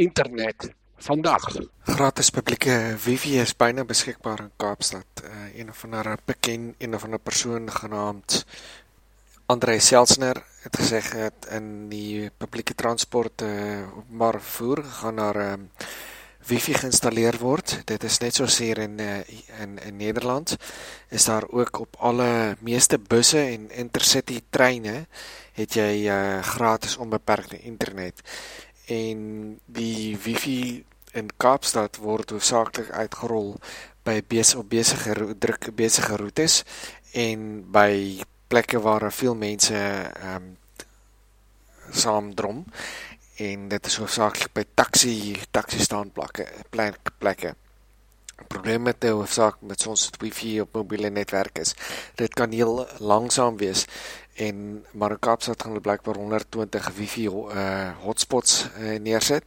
internet vandag. Gratis publieke wifi is byna beskikbaar in Kaapstad. Uh, een of ander bekend een of ander persoon genaamd Andre Selsner het gesê dat in die publieke transport uh, maar voer gaan daar um, wifi geïnstalleer word. Dit is net soos hier in uh, in in Nederland is daar ook op alle meeste busse en intercity treine het jy uh, gratis onbeperkte internet en die wifi in Kaapstad word hoofsaaklik uitgerol by besige besige druk besige roetes en by plekke waar veel mense ehm um, saamdrom en dit is hoofsaaklik by taxi taxi staanplekke plekke plekke probleem met die hoofsaak met ons wifi op mobiele netwerk is dit kan heel langsaam wees en maar in Kaapstad gaan hulle blykbaar 120 wifi uh, hotspots uh, neersit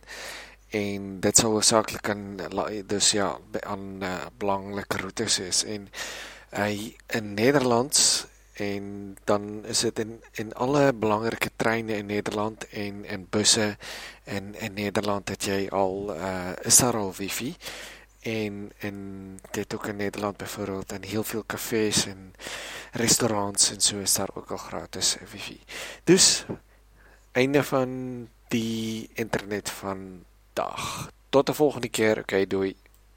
en dit sou hoofsaaklik aan dus ja aan uh, belangrike roetes is en hy uh, in Nederland en dan is dit in in alle belangrike treine in Nederland en in busse in in Nederland het jy al uh, is daar al wifi en en ook in Nederland byvoorbeeld in heel veel kafees en restaurants en so is daar ook al gratis wifi. Dus einde van die internet van dag. Tot 'n volgende keer. Okay, doei.